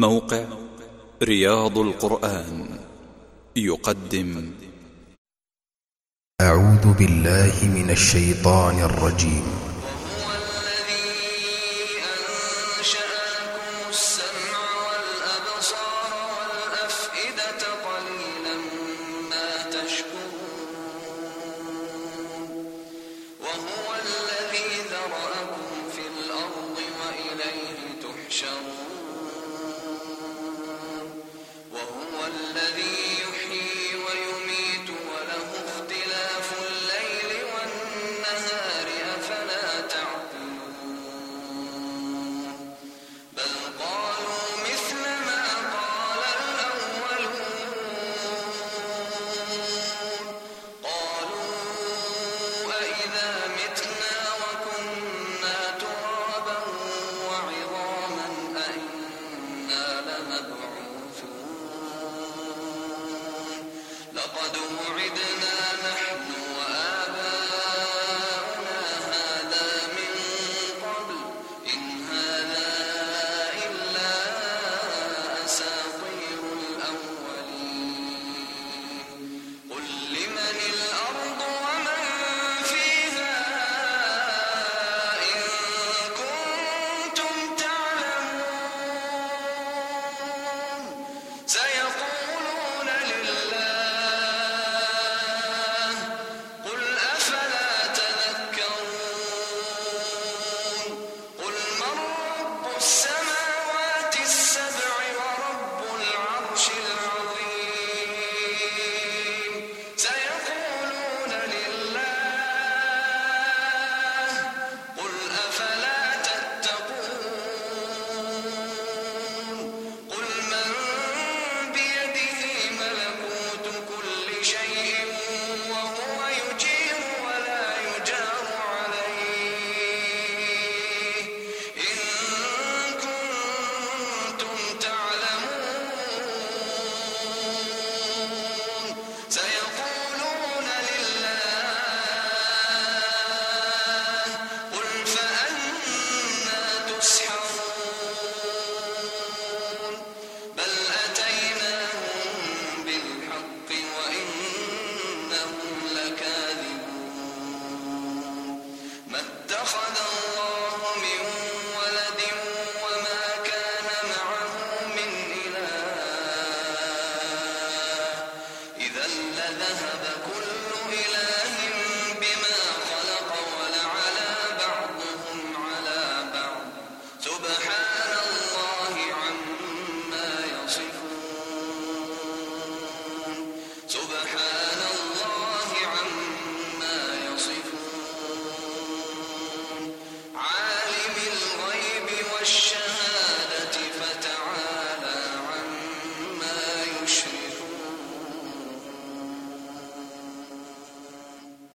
موقع رياض القرآن يقدم. أعوذ بالله من الشيطان الرجيم. وهو الذي أنشأ لكم السمع والأبصار والأفئدة قليلا ما تشكرون وهو الذي ذرأكم في الأرض وإليه تحشرون. لقد وعدنا find out.